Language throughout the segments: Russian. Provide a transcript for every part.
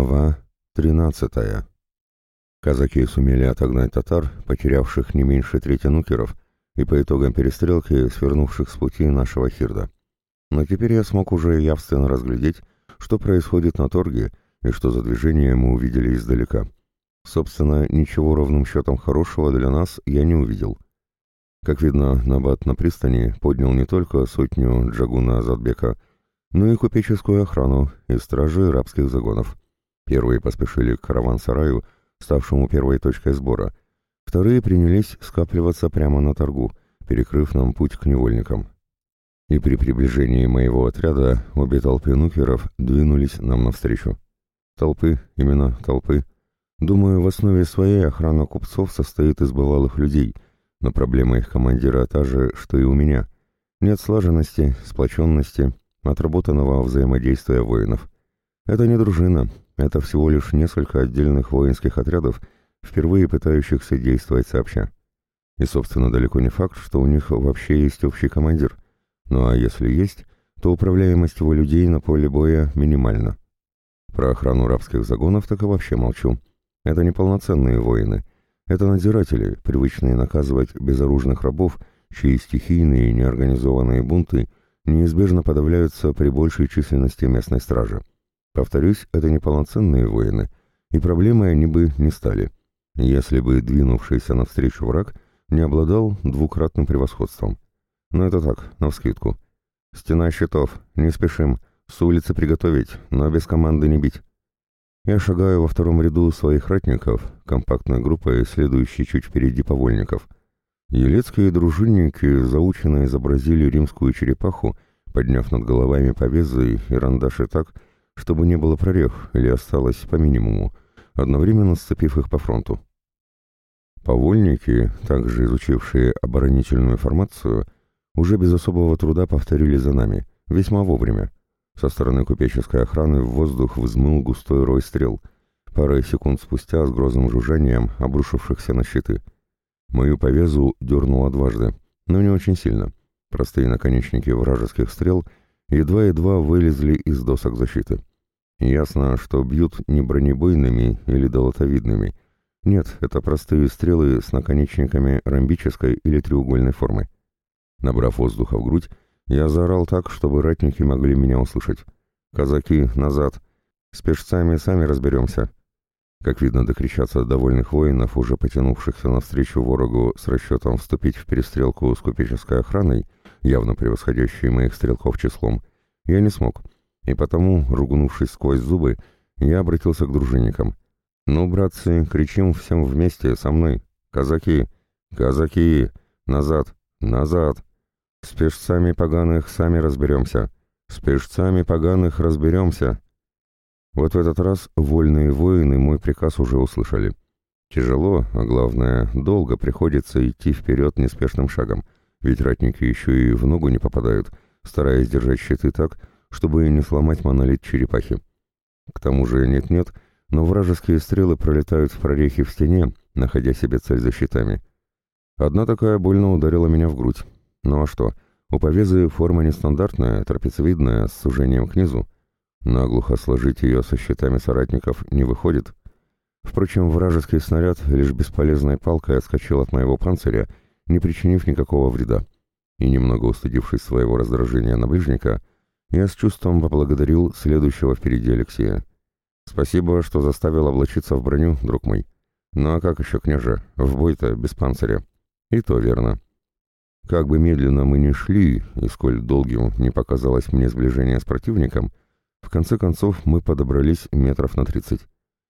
Глава 13. Казаки сумели отогнать татар, потерявших не меньше трети нукеров, и по итогам перестрелки свернувших с пути нашего хирда. Но теперь я смог уже явственно разглядеть, что происходит на торге и что за движение мы увидели издалека. Собственно, ничего ровным счетом хорошего для нас я не увидел. Как видно, Набат на пристани поднял не только сотню Джагуна Азадбека, но и купеческую охрану и стражи рабских загонов. Первые поспешили к караван-сараю, ставшему первой точкой сбора. Вторые принялись скапливаться прямо на торгу, перекрыв нам путь к невольникам. И при приближении моего отряда обе толпы нукеров двинулись нам навстречу. Толпы, именно толпы. Думаю, в основе своей охрана купцов состоит из бывалых людей, но проблема их командира та же, что и у меня. Нет слаженности, сплоченности, отработанного взаимодействия воинов. Это не дружина, это всего лишь несколько отдельных воинских отрядов, впервые пытающихся действовать сообща. И, собственно, далеко не факт, что у них вообще есть общий командир. Ну а если есть, то управляемость его людей на поле боя минимальна. Про охрану рабских загонов так и вообще молчу. Это не полноценные воины. Это надзиратели, привычные наказывать безоружных рабов, чьи стихийные неорганизованные бунты – неизбежно подавляются при большей численности местной стражи. Повторюсь, это неполноценные воины, и проблемой они бы не стали, если бы двинувшийся навстречу враг не обладал двукратным превосходством. Но это так, навскидку. Стена щитов, не спешим, с улицы приготовить, но без команды не бить. Я шагаю во втором ряду своих ратников, компактной группой, следующей чуть впереди повольников — Елецкие дружинники заученно изобразили римскую черепаху, подняв над головами повезы и рандаши так, чтобы не было прорех или осталось по минимуму, одновременно сцепив их по фронту. Повольники, также изучившие оборонительную формацию, уже без особого труда повторили за нами, весьма вовремя. Со стороны купеческой охраны в воздух взмыл густой рой стрел, парой секунд спустя с грозным жужжанием обрушившихся на щиты — Мою повезу дернуло дважды, но не очень сильно. Простые наконечники вражеских стрел едва-едва вылезли из досок защиты. Ясно, что бьют не бронебойными или долотовидными. Нет, это простые стрелы с наконечниками ромбической или треугольной формы. Набрав воздуха в грудь, я заорал так, чтобы ратники могли меня услышать. «Казаки, назад! С пешцами сами разберемся!» Как видно, докричаться довольных воинов, уже потянувшихся навстречу ворогу с расчетом вступить в перестрелку с купеческой охраной, явно превосходящей моих стрелков числом, я не смог, и потому, ругнувшись сквозь зубы, я обратился к дружинникам. «Ну, братцы, кричим всем вместе, со мной! Казаки! Казаки! Назад! Назад! С пешцами поганых сами разберемся! С пешцами поганых разберемся!» Вот в этот раз вольные воины мой приказ уже услышали. Тяжело, а главное, долго приходится идти вперед неспешным шагом, ведь ратники еще и в ногу не попадают, стараясь держать щиты так, чтобы не сломать монолит черепахи. К тому же нет-нет, но вражеские стрелы пролетают в прорехи в стене, находя себе цель за щитами. Одна такая больно ударила меня в грудь. Ну а что, у повезы форма нестандартная, трапециевидная, с сужением к низу. Наглухо сложить ее со щитами соратников не выходит. Впрочем, вражеский снаряд лишь бесполезной палкой отскочил от моего панциря, не причинив никакого вреда. И немного устыдившись своего раздражения на ближника, я с чувством поблагодарил следующего впереди Алексея. «Спасибо, что заставил облачиться в броню, друг мой. Ну а как еще, княже, в бой-то без панциря?» «И то верно». Как бы медленно мы ни шли, и сколь долгим не показалось мне сближение с противником, в конце концов мы подобрались метров на тридцать.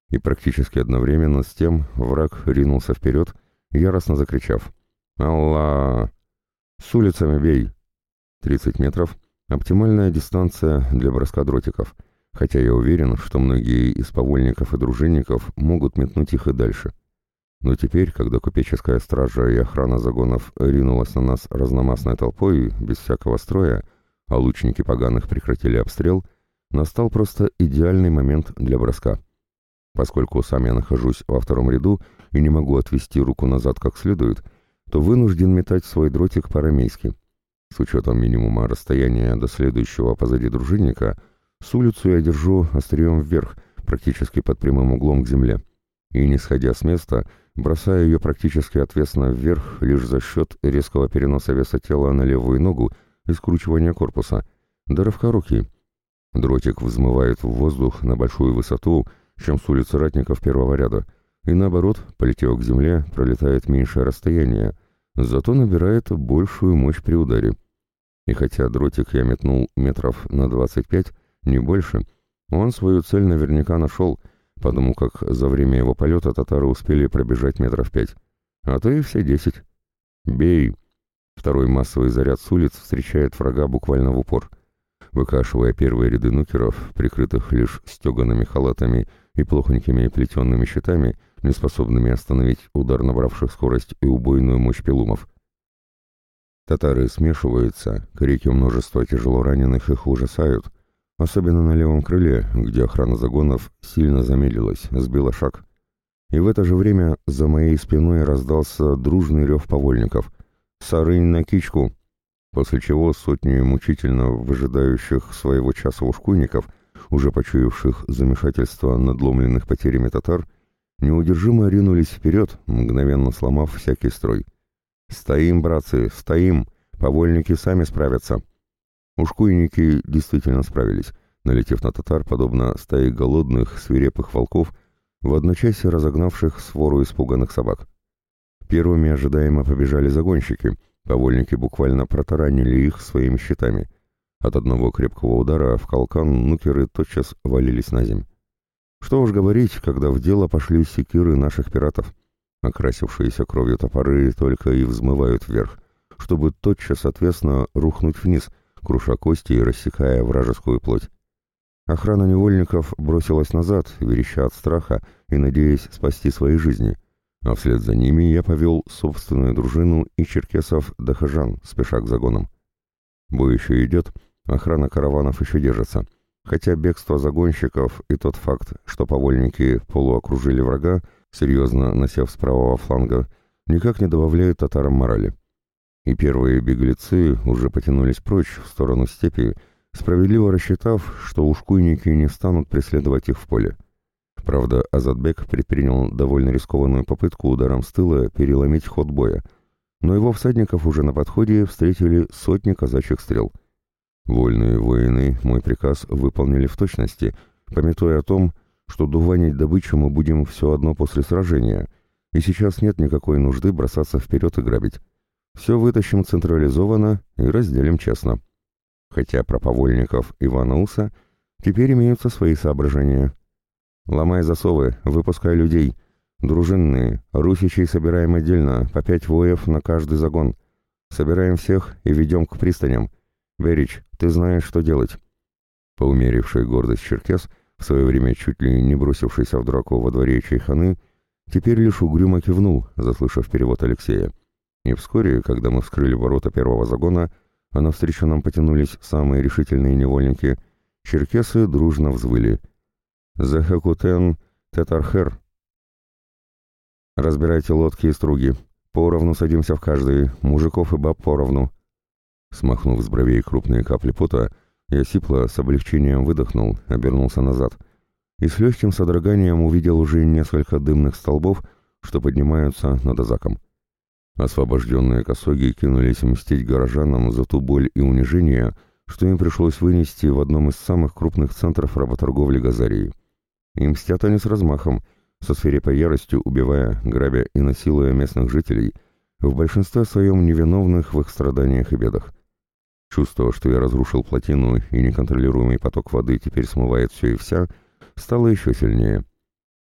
И практически одновременно с тем враг ринулся вперед, яростно закричав «Алла! С улицами бей!» Тридцать метров — оптимальная дистанция для броска дротиков, хотя я уверен, что многие из повольников и дружинников могут метнуть их и дальше. Но теперь, когда купеческая стража и охрана загонов ринулась на нас разномастной толпой, без всякого строя, а лучники поганых прекратили обстрел — настал просто идеальный момент для броска. Поскольку сам я нахожусь во втором ряду и не могу отвести руку назад как следует, то вынужден метать свой дротик по-рамейски. С учетом минимума расстояния до следующего позади дружинника, с улицу я держу острием вверх, практически под прямым углом к земле, и, не сходя с места, бросая ее практически отвесно вверх лишь за счет резкого переноса веса тела на левую ногу и скручивания корпуса, до рывка руки. Дротик взмывает в воздух на большую высоту, чем с улицы ратников первого ряда, и наоборот, полетев к земле, пролетает меньшее расстояние, зато набирает большую мощь при ударе. И хотя дротик я метнул метров на 25, не больше, он свою цель наверняка нашел, потому как за время его полета татары успели пробежать метров пять, а то и все десять. «Бей!» Второй массовый заряд с улиц встречает врага буквально в упор. Выкашивая первые ряды нукеров, прикрытых лишь стеганными халатами и плохонькими плетенными щитами, не способными остановить удар набравших скорость и убойную мощь пилумов. Татары смешиваются, крики множества тяжело раненых их ужасают, особенно на левом крыле, где охрана загонов сильно замедлилась, сбила шаг. И в это же время за моей спиной раздался дружный рев повольников. «Сарынь на кичку!» После чего сотни мучительно выжидающих своего часа ушкуйников, уже почуявших замешательство надломленных потерями татар, неудержимо ринулись вперед, мгновенно сломав всякий строй. «Стоим, братцы, стоим! Повольники сами справятся!» Ушкуйники действительно справились, налетев на татар, подобно стае голодных, свирепых волков, в одночасье разогнавших свору испуганных собак. Первыми ожидаемо побежали загонщики, повольники буквально протаранили их своими щитами. От одного крепкого удара в колкан нукеры тотчас валились на земь. Что уж говорить, когда в дело пошли секиры наших пиратов. Окрасившиеся кровью топоры только и взмывают вверх, чтобы тотчас, соответственно, рухнуть вниз, круша кости и рассекая вражескую плоть. Охрана невольников бросилась назад, вереща от страха и надеясь спасти свои жизни, а вслед за ними я повел собственную дружину и черкесов Дахажан, спеша к загонам. Бой еще идет, охрана караванов еще держится, хотя бегство загонщиков и тот факт, что повольники полуокружили врага, серьезно насев с правого фланга, никак не добавляют татарам морали. И первые беглецы уже потянулись прочь в сторону степи, справедливо рассчитав, что ушкуйники не станут преследовать их в поле. Правда, Азадбек предпринял довольно рискованную попытку ударом с тыла переломить ход боя, но его всадников уже на подходе встретили сотни казачьих стрел. Вольные воины мой приказ выполнили в точности, пометуя о том, что дуванить добычу мы будем все одно после сражения, и сейчас нет никакой нужды бросаться вперед и грабить. Все вытащим централизованно и разделим честно. Хотя про повольников Ивана Уса теперь имеются свои соображения. Ломай засовы, выпускай людей. Дружинные, русичей собираем отдельно, по пять воев на каждый загон. Собираем всех и ведем к пристаням. Верич, ты знаешь, что делать. Поумеривший гордость черкес, в свое время чуть ли не бросившийся в драку во дворе Чайханы, теперь лишь угрюмо кивнул, заслышав перевод Алексея. И вскоре, когда мы вскрыли ворота первого загона, а навстречу нам потянулись самые решительные невольники, черкесы дружно взвыли. «Захакутен Тетархер!» «Разбирайте лодки и струги. Поровну садимся в каждый, мужиков и баб поровну». Смахнув с бровей крупные капли пота, я сипло с облегчением выдохнул, обернулся назад и с легким содроганием увидел уже несколько дымных столбов, что поднимаются над Азаком. Освобожденные косоги кинулись мстить горожанам за ту боль и унижение, что им пришлось вынести в одном из самых крупных центров работорговли Газарии. И мстят они с размахом, со свирепой яростью убивая, грабя и насилуя местных жителей, в большинстве своем невиновных в их страданиях и бедах. Чувство, что я разрушил плотину и неконтролируемый поток воды теперь смывает все и вся, стало еще сильнее.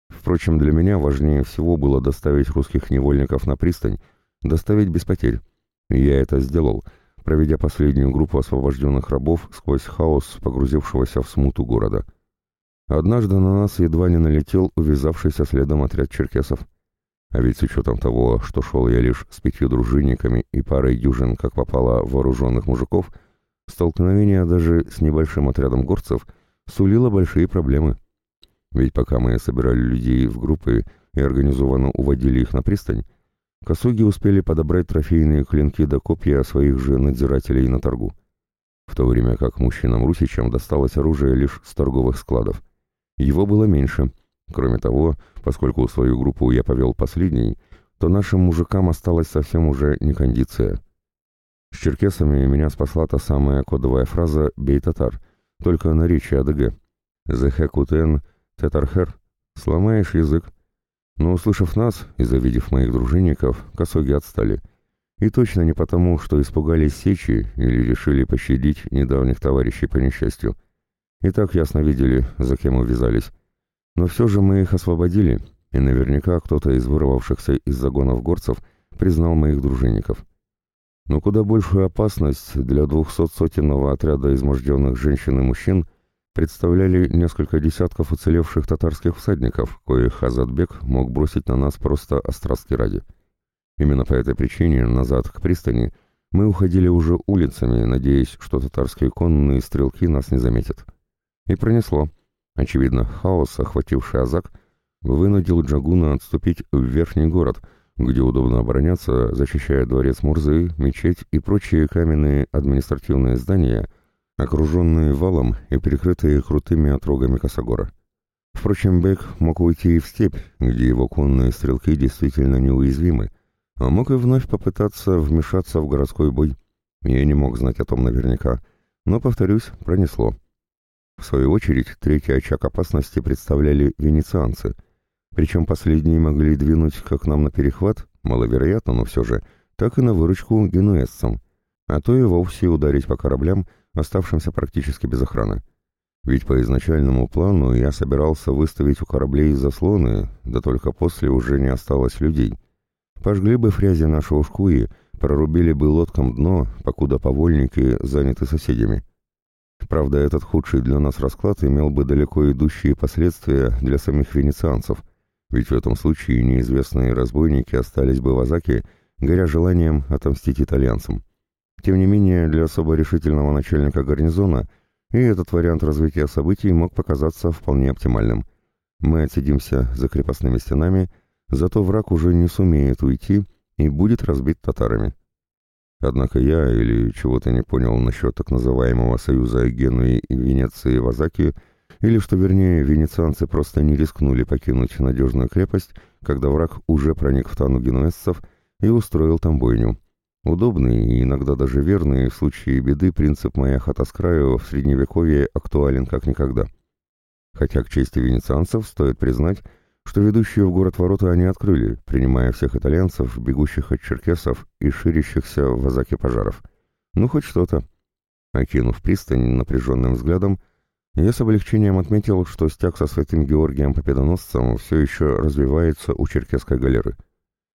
Впрочем, для меня важнее всего было доставить русских невольников на пристань, доставить без потерь. И я это сделал, проведя последнюю группу освобожденных рабов сквозь хаос, погрузившегося в смуту города. Однажды на нас едва не налетел увязавшийся следом отряд черкесов. А ведь с учетом того, что шел я лишь с пятью дружинниками и парой дюжин, как попало, вооруженных мужиков, столкновение даже с небольшим отрядом горцев сулило большие проблемы. Ведь пока мы собирали людей в группы и организованно уводили их на пристань, Косуги успели подобрать трофейные клинки до копья своих же надзирателей на торгу, в то время как мужчинам-русичам досталось оружие лишь с торговых складов. Его было меньше. Кроме того, поскольку свою группу я повел последней, то нашим мужикам осталась совсем уже не кондиция. С черкесами меня спасла та самая кодовая фраза «бей татар», только на речи АДГ. «Зэхэкутен тетархер» — «сломаешь язык». Но, услышав нас и завидев моих дружинников, косоги отстали. И точно не потому, что испугались сечи или решили пощадить недавних товарищей по несчастью. И так ясно видели, за кем увязались. Но все же мы их освободили, и наверняка кто-то из вырвавшихся из загонов горцев признал моих дружинников. Но куда большую опасность для двухсотсотенного отряда изможденных женщин и мужчин представляли несколько десятков уцелевших татарских всадников, коих Азадбек мог бросить на нас просто острастки ради. Именно по этой причине назад к пристани мы уходили уже улицами, надеясь, что татарские конные стрелки нас не заметят. И пронесло. Очевидно, хаос, охвативший Азак, вынудил Джагуна отступить в верхний город, где удобно обороняться, защищая дворец Мурзы, мечеть и прочие каменные административные здания, окруженные валом и перекрытые крутыми отрогами Косогора. Впрочем, Бек мог уйти и в степь, где его конные стрелки действительно неуязвимы, а мог и вновь попытаться вмешаться в городской бой. Я не мог знать о том наверняка, но, повторюсь, пронесло. В свою очередь, третий очаг опасности представляли венецианцы, причем последние могли двинуть как нам на перехват, маловероятно, но все же, так и на выручку генуэзцам, а то и вовсе ударить по кораблям, оставшимся практически без охраны. Ведь по изначальному плану я собирался выставить у кораблей заслоны, да только после уже не осталось людей. Пожгли бы фрязи нашего шкуи, прорубили бы лодкам дно, покуда повольники заняты соседями. Правда, этот худший для нас расклад имел бы далеко идущие последствия для самих венецианцев, ведь в этом случае неизвестные разбойники остались бы в Азаке, горя желанием отомстить итальянцам. Тем не менее, для особо решительного начальника гарнизона и этот вариант развития событий мог показаться вполне оптимальным. Мы отсидимся за крепостными стенами, зато враг уже не сумеет уйти и будет разбит татарами. Однако я или чего-то не понял насчет так называемого союза Генуи и Венеции в Азаке, или что, вернее, венецианцы просто не рискнули покинуть надежную крепость, когда враг уже проник в тану генуэзцев и устроил там бойню. Удобный и иногда даже верный в случае беды принцип «моя хата с краю» в Средневековье актуален как никогда. Хотя к чести венецианцев стоит признать, что ведущие в город ворота они открыли, принимая всех итальянцев, бегущих от черкесов и ширящихся в азаке пожаров. Ну, хоть что-то. Окинув пристань напряженным взглядом, я с облегчением отметил, что стяг со святым Георгием Победоносцем все еще развивается у черкесской галеры.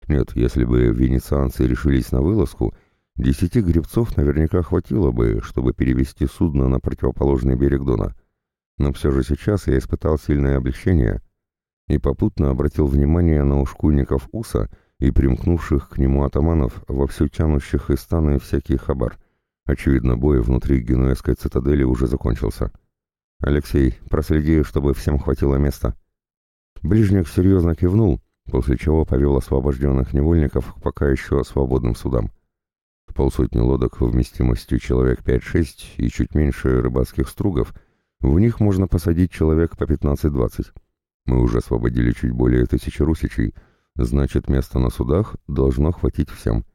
Нет, если бы венецианцы решились на вылазку, десяти гребцов наверняка хватило бы, чтобы перевести судно на противоположный берег Дона. Но все же сейчас я испытал сильное облегчение — и попутно обратил внимание на ушкуйников Уса и примкнувших к нему атаманов, вовсю тянущих из станы всякий хабар. Очевидно, бой внутри генуэзской цитадели уже закончился. «Алексей, проследи, чтобы всем хватило места». Ближник серьезно кивнул, после чего повел освобожденных невольников к пока еще свободным судам. Полсотни лодок вместимостью человек 5-6 и чуть меньше рыбацких стругов, в них можно посадить человек по 15-20. Мы уже освободили чуть более тысячи русичей, значит, места на судах должно хватить всем.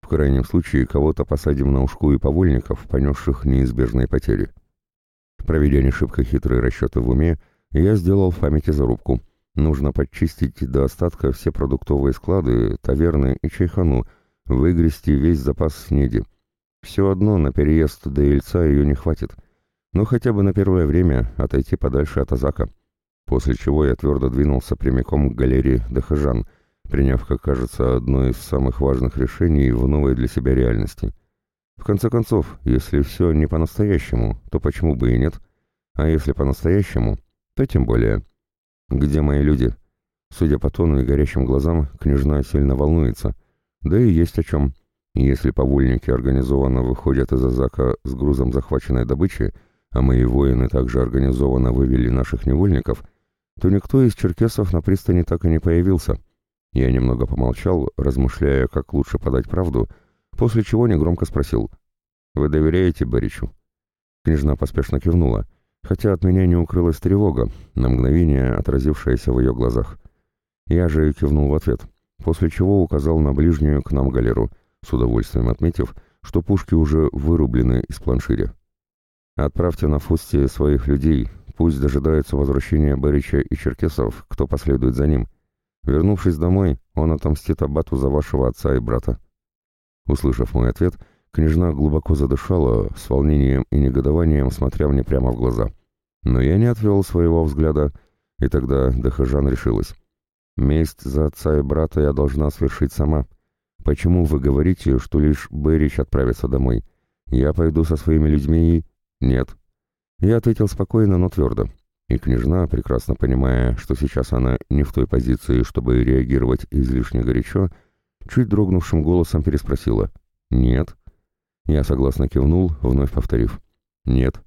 В крайнем случае, кого-то посадим на ушку и повольников, понесших неизбежные потери. Проведя не шибко хитрые расчеты в уме, я сделал в памяти зарубку. Нужно подчистить до остатка все продуктовые склады, таверны и чайхану, выгрести весь запас снеди. Все одно на переезд до Ильца ее не хватит. Но хотя бы на первое время отойти подальше от Азака после чего я твердо двинулся прямиком к галерее Дахажан, приняв, как кажется, одно из самых важных решений в новой для себя реальности. В конце концов, если все не по-настоящему, то почему бы и нет? А если по-настоящему, то тем более. Где мои люди? Судя по тону и горящим глазам, княжна сильно волнуется. Да и есть о чем. Если повольники организованно выходят из Азака с грузом захваченной добычи, а мои воины также организованно вывели наших невольников — то никто из черкесов на пристани так и не появился. Я немного помолчал, размышляя, как лучше подать правду, после чего негромко спросил. «Вы доверяете Боричу?» Княжна поспешно кивнула. хотя от меня не укрылась тревога, на мгновение отразившаяся в ее глазах. Я же кивнул в ответ, после чего указал на ближнюю к нам галеру, с удовольствием отметив, что пушки уже вырублены из планширя. «Отправьте на Фусти своих людей, пусть дожидаются возвращения Берича и Черкесов, кто последует за ним. Вернувшись домой, он отомстит Аббату за вашего отца и брата». Услышав мой ответ, княжна глубоко задышала, с волнением и негодованием смотря мне прямо в глаза. Но я не отвел своего взгляда, и тогда Дахажан решилась. «Месть за отца и брата я должна свершить сама. Почему вы говорите, что лишь Берич отправится домой? Я пойду со своими людьми и...» «Нет». Я ответил спокойно, но твердо. И княжна, прекрасно понимая, что сейчас она не в той позиции, чтобы реагировать излишне горячо, чуть дрогнувшим голосом переспросила. «Нет». Я согласно кивнул, вновь повторив. «Нет».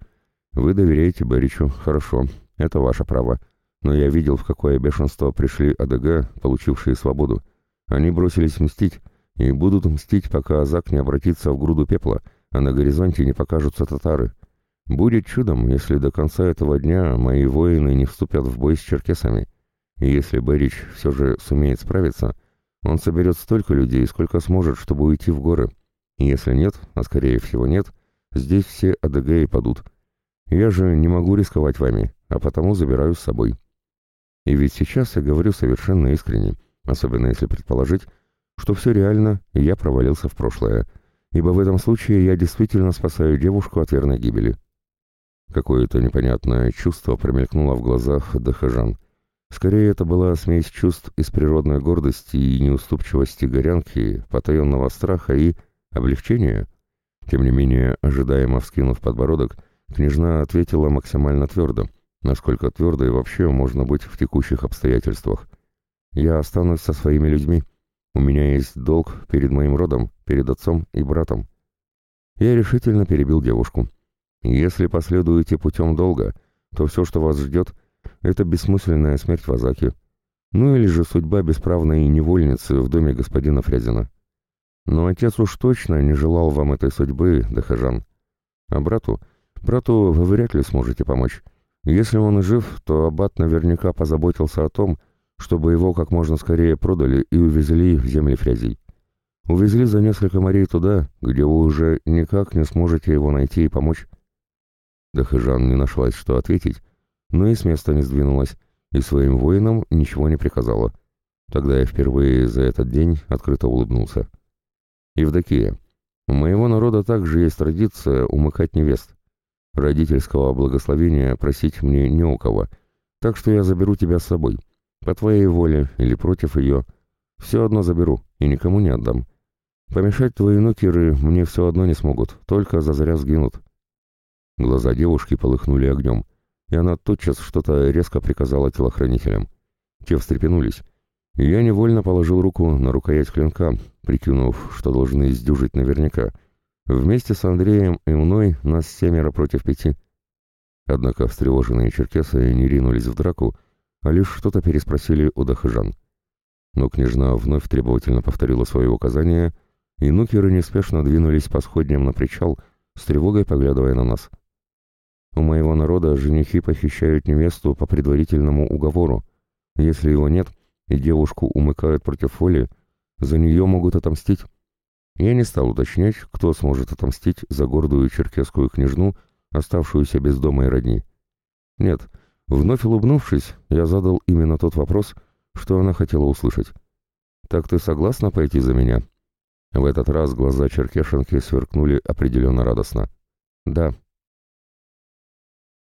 «Вы доверяете Беричу, хорошо, это ваше право. Но я видел, в какое бешенство пришли АДГ, получившие свободу. Они бросились мстить, и будут мстить, пока Азак не обратится в груду пепла, а на горизонте не покажутся татары. Будет чудом, если до конца этого дня мои воины не вступят в бой с черкесами. И если Берич все же сумеет справиться, он соберет столько людей, сколько сможет, чтобы уйти в горы. И если нет, а скорее всего нет, здесь все АДГ и падут. Я же не могу рисковать вами, а потому забираю с собой. И ведь сейчас я говорю совершенно искренне, особенно если предположить, что все реально, и я провалился в прошлое, ибо в этом случае я действительно спасаю девушку от верной гибели. Какое-то непонятное чувство промелькнуло в глазах Дахажан. Скорее, это была смесь чувств из природной гордости и неуступчивости горянки, потаенного страха и облегчения. Тем не менее, ожидаемо вскинув подбородок, Княжна ответила максимально твердо, насколько твердо и вообще можно быть в текущих обстоятельствах. «Я останусь со своими людьми. У меня есть долг перед моим родом, перед отцом и братом». Я решительно перебил девушку. «Если последуете путем долга, то все, что вас ждет, это бессмысленная смерть в Азаке. Ну или же судьба бесправной невольницы в доме господина Фрязина. Но отец уж точно не желал вам этой судьбы, Дахажан. А брату Брату вы вряд ли сможете помочь. Если он жив, то аббат наверняка позаботился о том, чтобы его как можно скорее продали и увезли в земли фрязей. Увезли за несколько морей туда, где вы уже никак не сможете его найти и помочь. Дахыжан не нашлась, что ответить, но и с места не сдвинулась, и своим воинам ничего не приказала. Тогда я впервые за этот день открыто улыбнулся. Евдокия, у моего народа также есть традиция умыкать невест. Родительского благословения просить мне не у кого, так что я заберу тебя с собой. По твоей воле или против ее. Все одно заберу и никому не отдам. Помешать твои нукеры мне все одно не смогут, только за заря сгинут». Глаза девушки полыхнули огнем, и она тотчас что-то резко приказала телохранителям. Те встрепенулись, я невольно положил руку на рукоять клинка, прикинув, что должны издюжить наверняка — Вместе с Андреем и мной нас семеро против пяти. Однако встревоженные черкесы не ринулись в драку, а лишь что-то переспросили у Дахыжан. Но княжна вновь требовательно повторила свои указания, и нукеры неспешно двинулись по сходням на причал, с тревогой поглядывая на нас. У моего народа женихи похищают невесту по предварительному уговору. Если его нет, и девушку умыкают против воли, за нее могут отомстить. Я не стал уточнять, кто сможет отомстить за гордую черкесскую княжну, оставшуюся без дома и родни. Нет, вновь улыбнувшись, я задал именно тот вопрос, что она хотела услышать. «Так ты согласна пойти за меня?» В этот раз глаза черкешенки сверкнули определенно радостно. «Да»,